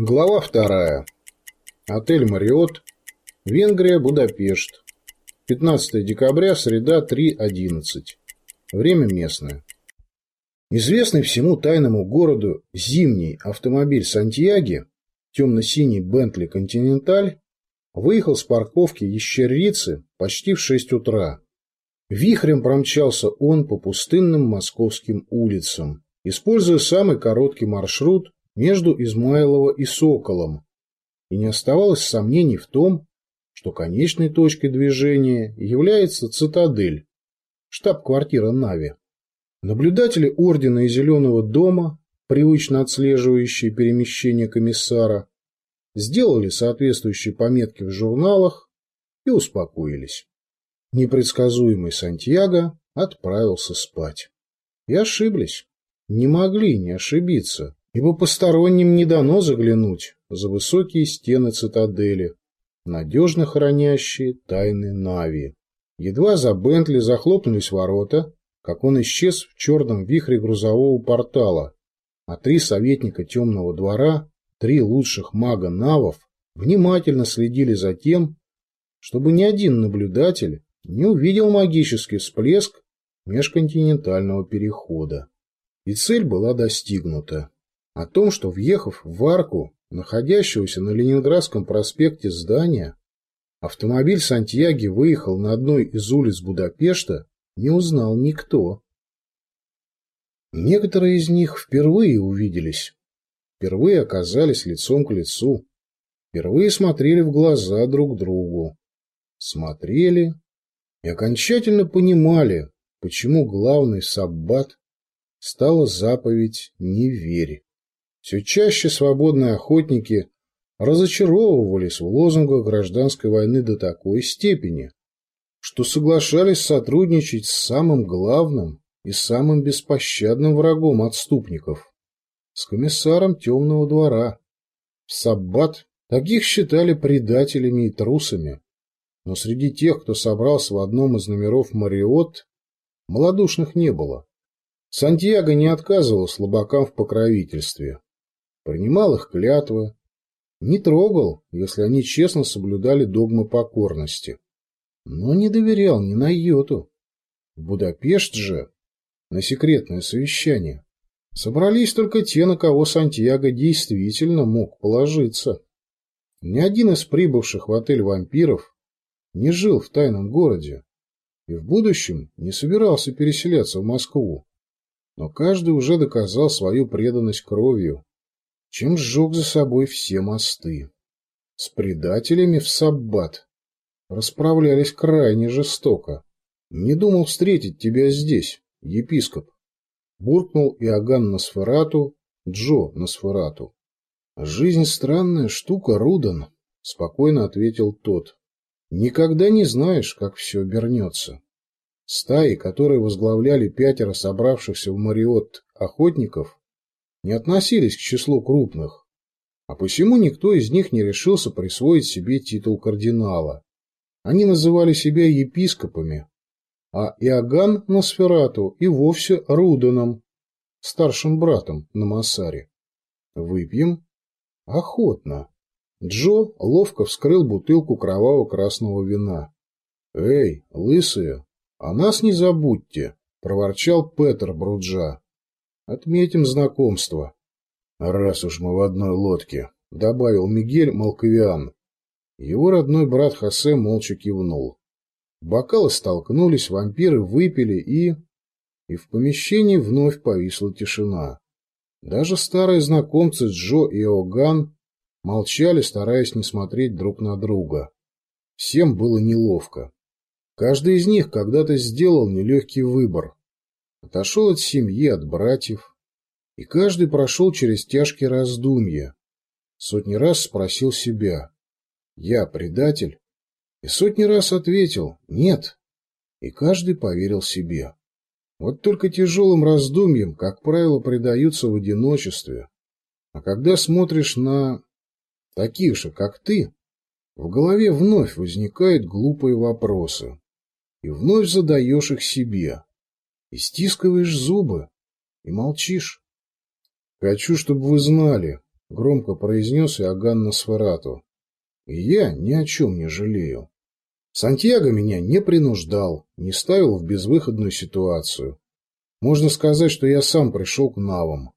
Глава вторая. Отель «Мариот», Венгрия, Будапешт. 15 декабря, среда, 3.11. Время местное. Известный всему тайному городу зимний автомобиль «Сантьяги», темно-синий «Бентли Континенталь», выехал с парковки Ещерицы почти в 6 утра. Вихрем промчался он по пустынным московским улицам, используя самый короткий маршрут между Измайлово и Соколом, и не оставалось сомнений в том, что конечной точкой движения является цитадель, штаб-квартира Нави. Наблюдатели Ордена и Зеленого дома, привычно отслеживающие перемещение комиссара, сделали соответствующие пометки в журналах и успокоились. Непредсказуемый Сантьяго отправился спать. И ошиблись. Не могли не ошибиться ибо посторонним не дано заглянуть за высокие стены цитадели, надежно хранящие тайны Нави. Едва за Бентли захлопнулись ворота, как он исчез в черном вихре грузового портала, а три советника темного двора, три лучших мага-навов, внимательно следили за тем, чтобы ни один наблюдатель не увидел магический всплеск межконтинентального перехода. И цель была достигнута. О том, что, въехав в арку, находящегося на Ленинградском проспекте здания, автомобиль Сантьяги выехал на одной из улиц Будапешта, не узнал никто. Некоторые из них впервые увиделись, впервые оказались лицом к лицу, впервые смотрели в глаза друг другу, смотрели и окончательно понимали, почему главный саббат стала заповедь «не верь». Все чаще свободные охотники разочаровывались в лозунгах гражданской войны до такой степени, что соглашались сотрудничать с самым главным и самым беспощадным врагом отступников, с комиссаром темного двора. В Саббат таких считали предателями и трусами, но среди тех, кто собрался в одном из номеров Мариот, малодушных не было. Сантьяго не отказывал слабакам в покровительстве принимал их клятвы, не трогал, если они честно соблюдали догмы покорности, но не доверял ни на йоту. В Будапешт же на секретное совещание собрались только те, на кого Сантьяго действительно мог положиться. Ни один из прибывших в отель вампиров не жил в тайном городе и в будущем не собирался переселяться в Москву, но каждый уже доказал свою преданность кровью чем сжег за собой все мосты. С предателями в Саббат расправлялись крайне жестоко. Не думал встретить тебя здесь, епископ. Буркнул Иоганн Носферату, Джо Носферату. Жизнь странная штука, Рудан, спокойно ответил тот. Никогда не знаешь, как все обернется. Стаи, которые возглавляли пятеро собравшихся в Мариот охотников, не относились к числу крупных, а посему никто из них не решился присвоить себе титул кардинала. Они называли себя епископами, а Иоганн Носферату и вовсе Руданом, старшим братом на Массаре. Выпьем? Охотно. Джо ловко вскрыл бутылку кроваво-красного вина. «Эй, лысые, о нас не забудьте!» — проворчал Петр Бруджа. Отметим знакомство. Раз уж мы в одной лодке, — добавил Мигель Малковиан. Его родной брат Хосе молча кивнул. Бокалы столкнулись, вампиры выпили и... И в помещении вновь повисла тишина. Даже старые знакомцы Джо и Оган молчали, стараясь не смотреть друг на друга. Всем было неловко. Каждый из них когда-то сделал нелегкий выбор отошел от семьи, от братьев, и каждый прошел через тяжкие раздумья. Сотни раз спросил себя, я предатель? И сотни раз ответил, нет. И каждый поверил себе. Вот только тяжелым раздумьям, как правило, предаются в одиночестве. А когда смотришь на таких же, как ты, в голове вновь возникают глупые вопросы. И вновь задаешь их себе и стискиваешь зубы, и молчишь. Хочу, чтобы вы знали, — громко произнес Иоганн Носферату. «И я ни о чем не жалею. Сантьяго меня не принуждал, не ставил в безвыходную ситуацию. Можно сказать, что я сам пришел к навам.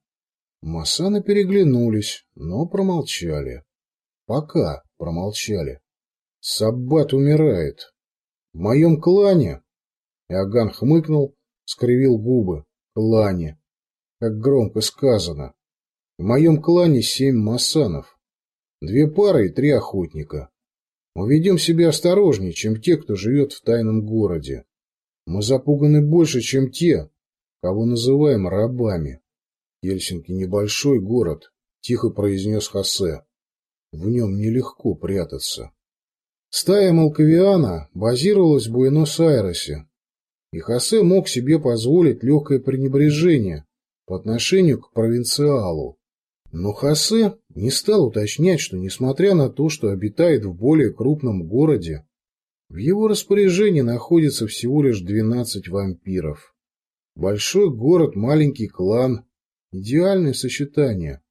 Масаны переглянулись, но промолчали. Пока промолчали. Саббат умирает. В моем клане... Иоганн хмыкнул, скривил губы. Клане. Как громко сказано. В моем клане семь масанов. Две пары и три охотника. Мы ведем себя осторожнее, чем те, кто живет в тайном городе. Мы запуганы больше, чем те, кого называем рабами. Хельсинки небольшой город, тихо произнес Хосе. В нем нелегко прятаться. Стая Малковиана базировалась в Буэнос-Айресе, и Хосе мог себе позволить легкое пренебрежение по отношению к провинциалу. Но Хосе не стал уточнять, что, несмотря на то, что обитает в более крупном городе, в его распоряжении находится всего лишь 12 вампиров. Большой город, маленький клан – идеальное сочетание.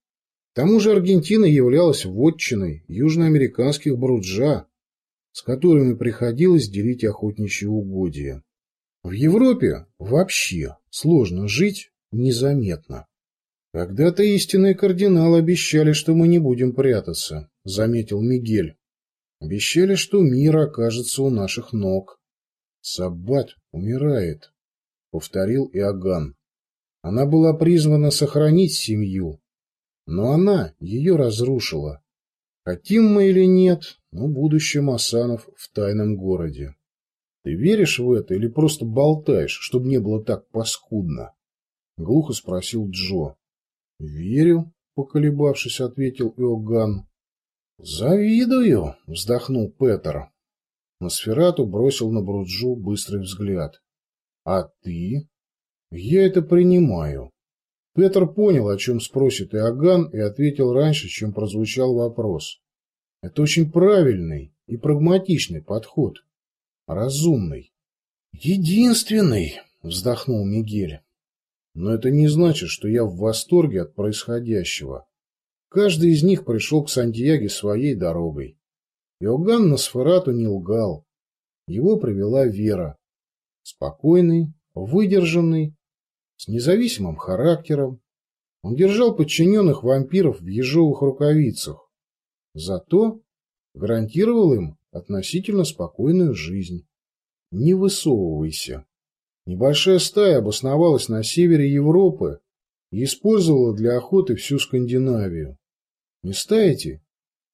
К тому же Аргентина являлась вотчиной южноамериканских бруджа, с которыми приходилось делить охотничьи угодья. В Европе вообще сложно жить незаметно. Когда-то истинные кардиналы обещали, что мы не будем прятаться, заметил Мигель. Обещали, что мир окажется у наших ног. Саббат умирает, повторил Иоганн. Она была призвана сохранить семью, но она ее разрушила. Хотим мы или нет, но будущее Масанов в тайном городе. Ты веришь в это или просто болтаешь, чтобы не было так паскудно? Глухо спросил Джо. Верю, поколебавшись, ответил Иоганн. Завидую, вздохнул Петер. Носферату бросил на Бруджу быстрый взгляд. А ты? Я это принимаю. Петр понял, о чем спросит Иоганн, и ответил раньше, чем прозвучал вопрос. Это очень правильный и прагматичный подход. Разумный. Единственный, вздохнул Мигель. Но это не значит, что я в восторге от происходящего. Каждый из них пришел к Сантьяге своей дорогой. Иоганн на Сферату не лгал. Его привела Вера. Спокойный, выдержанный, с независимым характером. Он держал подчиненных вампиров в ежовых рукавицах. Зато гарантировал им относительно спокойную жизнь. Не высовывайся. Небольшая стая обосновалась на севере Европы и использовала для охоты всю Скандинавию. Места эти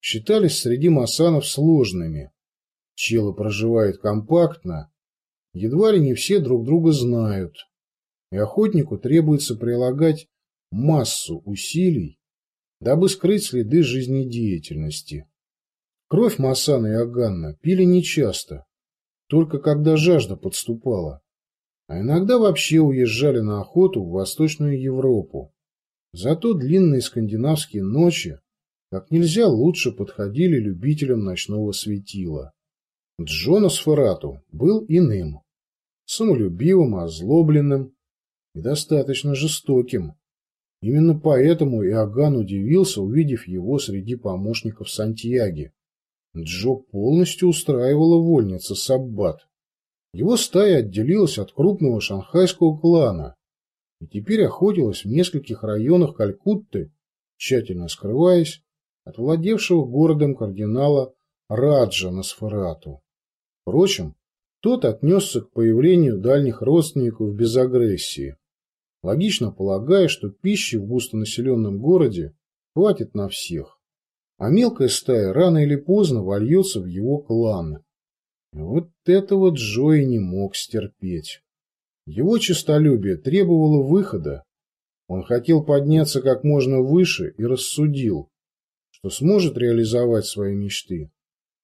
считались среди масанов сложными. Челы проживают компактно, едва ли не все друг друга знают, и охотнику требуется прилагать массу усилий, дабы скрыть следы жизнедеятельности. Кровь Масана и Аганна пили нечасто, только когда жажда подступала а иногда вообще уезжали на охоту в Восточную Европу. Зато длинные скандинавские ночи как нельзя лучше подходили любителям ночного светила. Джона Сферату был иным, самолюбивым, озлобленным и достаточно жестоким. Именно поэтому Иоганн удивился, увидев его среди помощников Сантьяги. Джо полностью устраивала вольница Саббат. Его стая отделилась от крупного шанхайского клана и теперь охотилась в нескольких районах Калькутты, тщательно скрываясь от владевшего городом кардинала Раджа Носферату. Впрочем, тот отнесся к появлению дальних родственников без агрессии, логично полагая, что пищи в густонаселенном городе хватит на всех, а мелкая стая рано или поздно вольется в его клан. Вот этого Джои не мог стерпеть. Его честолюбие требовало выхода. Он хотел подняться как можно выше и рассудил, что сможет реализовать свои мечты,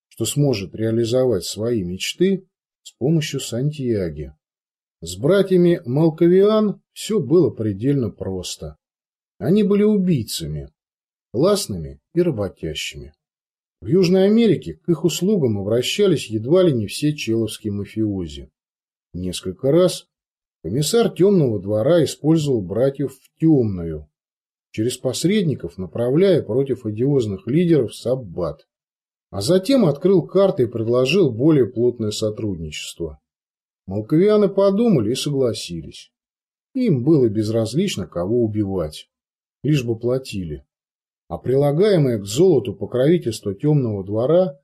что сможет реализовать свои мечты с помощью Сантьяги. С братьями Малковиан все было предельно просто. Они были убийцами, классными и работящими. В Южной Америке к их услугам обращались едва ли не все человские мафиози. Несколько раз комиссар темного двора использовал братьев в темную, через посредников направляя против одиозных лидеров Саббат. А затем открыл карты и предложил более плотное сотрудничество. Молковианы подумали и согласились. Им было безразлично, кого убивать, лишь бы платили. А прилагаемое к золоту покровительство темного двора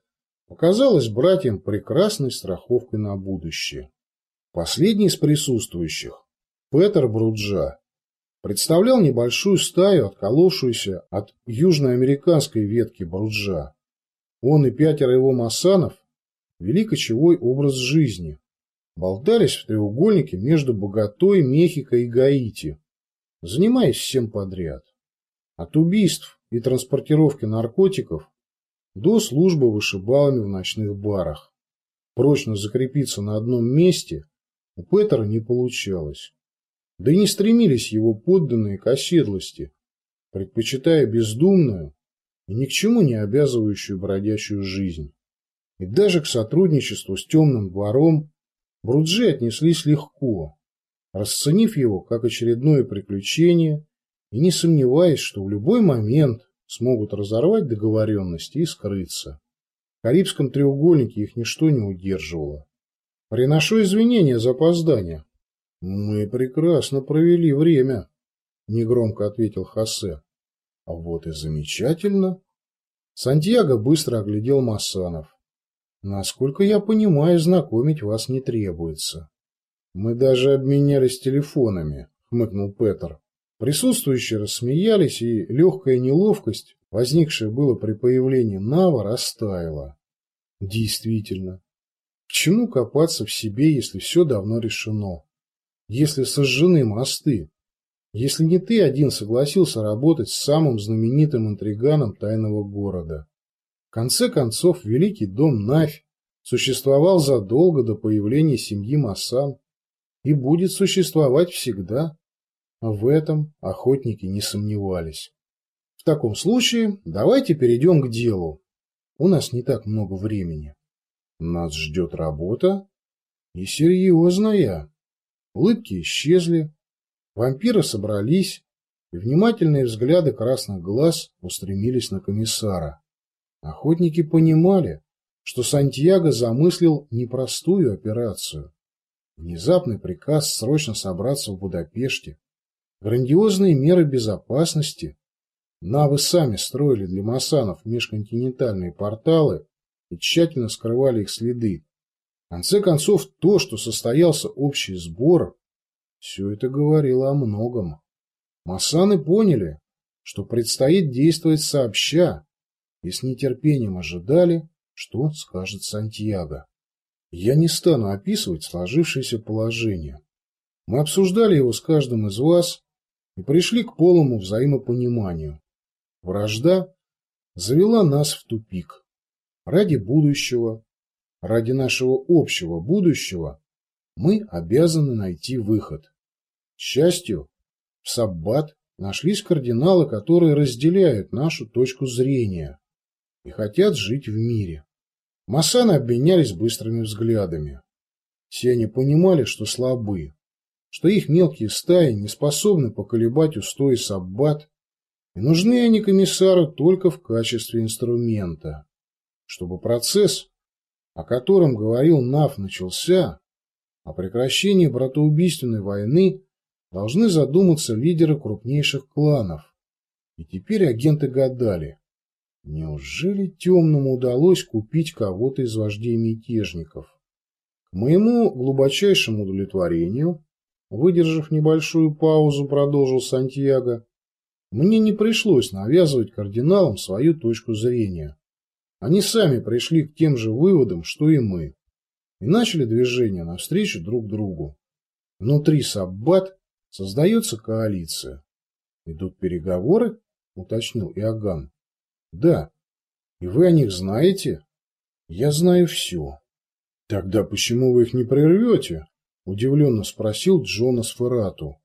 показалось братьям прекрасной страховкой на будущее. Последний из присутствующих, Петер Бруджа, представлял небольшую стаю, отколовшуюся от южноамериканской ветки Бруджа. Он и пятеро его масанов вели кочевой образ жизни, болтались в треугольнике между Боготой, Мехико и Гаити, занимаясь всем подряд. От убийств и транспортировки наркотиков до службы вышибалами в ночных барах. Прочно закрепиться на одном месте у Петера не получалось. Да и не стремились его подданные к оседлости, предпочитая бездумную и ни к чему не обязывающую бродячую жизнь. И даже к сотрудничеству с темным двором Бруджи отнеслись легко, расценив его как очередное приключение и не сомневаясь, что в любой момент смогут разорвать договоренности и скрыться. В Карибском треугольнике их ничто не удерживало. Приношу извинения за опоздание. Мы прекрасно провели время, негромко ответил Хосе. А вот и замечательно. Сантьяго быстро оглядел Массанов. Насколько я понимаю, знакомить вас не требуется. Мы даже обменялись телефонами, хмыкнул Петр. Присутствующие рассмеялись, и легкая неловкость, возникшая было при появлении Нава, растаяла. Действительно, к чему копаться в себе, если все давно решено? если сожжены мосты? Если не ты один согласился работать с самым знаменитым интриганом тайного города? В конце концов, великий дом Навь существовал задолго до появления семьи Масан и будет существовать всегда. В этом охотники не сомневались. В таком случае давайте перейдем к делу. У нас не так много времени. Нас ждет работа и серьезная. Улыбки исчезли, вампиры собрались, и внимательные взгляды красных глаз устремились на комиссара. Охотники понимали, что Сантьяго замыслил непростую операцию. Внезапный приказ срочно собраться в Будапеште, грандиозные меры безопасности. Навы сами строили для масанов межконтинентальные порталы и тщательно скрывали их следы, в конце концов, то, что состоялся общий сбор, все это говорило о многом. Массаны поняли, что предстоит действовать сообща, и с нетерпением ожидали, что скажет Сантьяго. Я не стану описывать сложившееся положение. Мы обсуждали его с каждым из вас и пришли к полному взаимопониманию. Вражда завела нас в тупик. Ради будущего Ради нашего общего будущего мы обязаны найти выход. К счастью, в Саббат нашлись кардиналы, которые разделяют нашу точку зрения и хотят жить в мире. Масаны обменялись быстрыми взглядами. Все они понимали, что слабы, что их мелкие стаи не способны поколебать устои Саббат, и нужны они комиссару только в качестве инструмента, чтобы процесс о котором говорил Нав, начался, о прекращении братоубийственной войны должны задуматься лидеры крупнейших кланов. И теперь агенты гадали, неужели темному удалось купить кого-то из вождей мятежников? К моему глубочайшему удовлетворению, выдержав небольшую паузу, продолжил Сантьяго, мне не пришлось навязывать кардиналам свою точку зрения. Они сами пришли к тем же выводам, что и мы, и начали движение навстречу друг другу. Внутри Саббат создается коалиция. Идут переговоры, уточнил Иоганн. Да. И вы о них знаете? Я знаю все. Тогда почему вы их не прервете? Удивленно спросил Джона Сферату.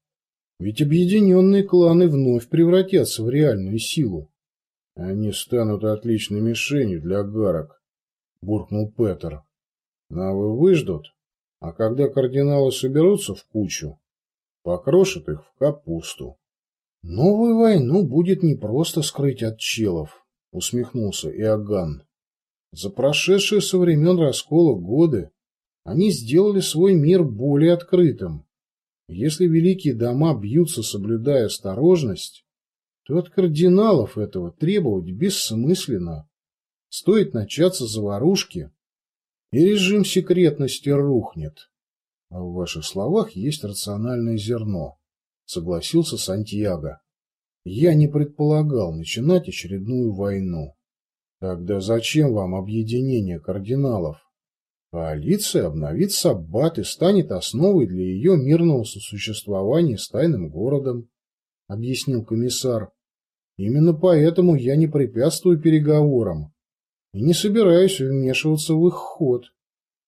Ведь объединенные кланы вновь превратятся в реальную силу. Они станут отличной мишенью для гарок, буркнул Петер. Навы выждут, а когда кардиналы соберутся в кучу, покрошат их в капусту. Новую войну будет непросто скрыть от челов, усмехнулся Иоганн. За прошедшие со времен раскола годы они сделали свой мир более открытым. Если великие дома бьются, соблюдая осторожность, то от кардиналов этого требовать бессмысленно. Стоит начаться заварушки, и режим секретности рухнет. А в ваших словах есть рациональное зерно, согласился Сантьяго. Я не предполагал начинать очередную войну. Тогда зачем вам объединение кардиналов? Коалиция обновит Саббат и станет основой для ее мирного сосуществования с тайным городом, объяснил комиссар. Именно поэтому я не препятствую переговорам и не собираюсь вмешиваться в их ход.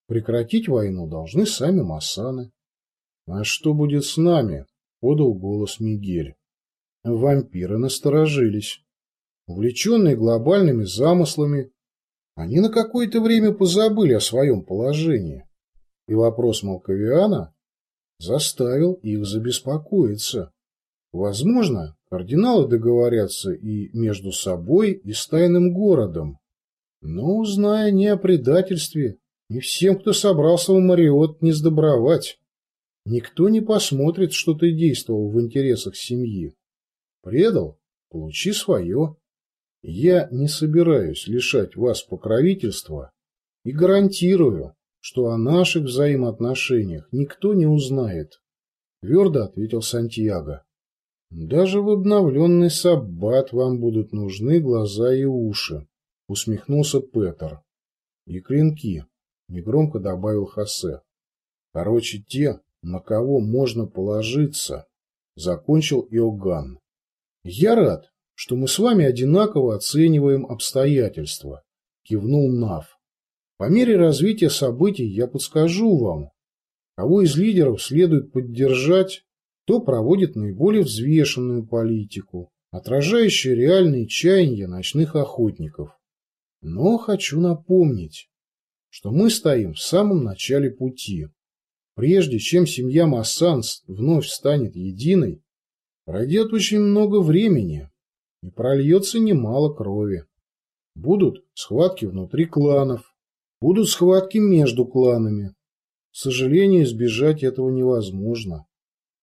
Прекратить войну должны сами массаны. — А что будет с нами? — подал голос Мигель. Вампиры насторожились. Увлеченные глобальными замыслами, они на какое-то время позабыли о своем положении, и вопрос Малковиана заставил их забеспокоиться. Возможно, кардиналы договорятся и между собой, и с тайным городом, но, узная не о предательстве, и всем, кто собрался в Мариот, не сдобровать. Никто не посмотрит, что ты действовал в интересах семьи. Предал – получи свое. Я не собираюсь лишать вас покровительства и гарантирую, что о наших взаимоотношениях никто не узнает, — твердо ответил Сантьяго. Даже в обновленный саббат вам будут нужны глаза и уши, — усмехнулся Петр. И клинки, — негромко добавил Хосе. Короче, те, на кого можно положиться, — закончил Иоганн. Я рад, что мы с вами одинаково оцениваем обстоятельства, кивнул Нав. По мере развития событий я подскажу вам, кого из лидеров следует поддержать, кто проводит наиболее взвешенную политику, отражающую реальные чаяния ночных охотников. Но хочу напомнить, что мы стоим в самом начале пути. Прежде чем семья Массанс вновь станет единой, пройдет очень много времени, и прольется немало крови. Будут схватки внутри кланов, будут схватки между кланами. К сожалению, избежать этого невозможно.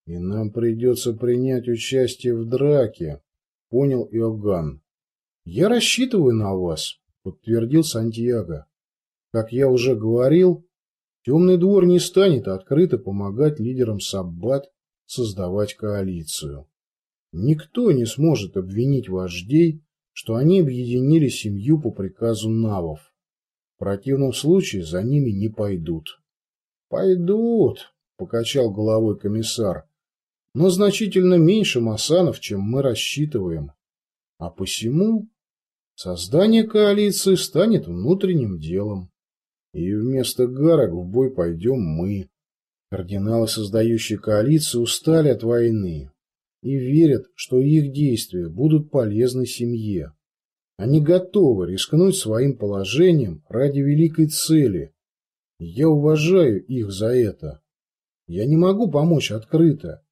И нам придется принять участие в драке, понял Иоганн. Я рассчитываю на вас, подтвердил Сантьяго. Как я уже говорил, Темный двор не станет открыто помогать лидерам Саббат создавать коалицию. Никто не сможет обвинить вождей, что они объединили семью по приказу навов. В противном случае за ними не пойдут. «Пойдут», — покачал головой комиссар, — «но значительно меньше масанов, чем мы рассчитываем. А посему создание коалиции станет внутренним делом. И вместо гарок в бой пойдем мы. Кардиналы, создающие коалицию, устали от войны, и верят, что их действия будут полезны семье. Они готовы рискнуть своим положением ради великой цели. Я уважаю их за это. Я не могу помочь открыто,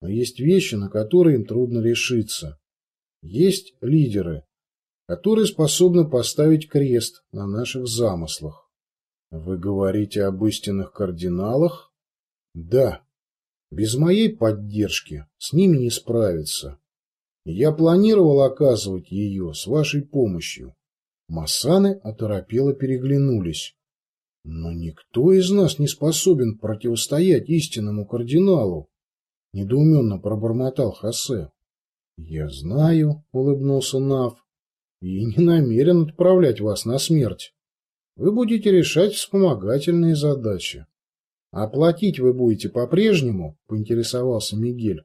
но есть вещи, на которые им трудно решиться. Есть лидеры, которые способны поставить крест на наших замыслах. Вы говорите об истинных кардиналах? Да. Без моей поддержки с ними не справиться. Я планировал оказывать ее с вашей помощью. Массаны оторопело переглянулись. Но никто из нас не способен противостоять истинному кардиналу, недоуменно пробормотал Хосе. Я знаю, улыбнулся Нав, и не намерен отправлять вас на смерть. Вы будете решать вспомогательные задачи. Оплатить вы будете по-прежнему? Поинтересовался Мигель.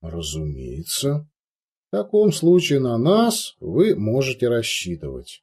Разумеется. В таком случае на нас вы можете рассчитывать.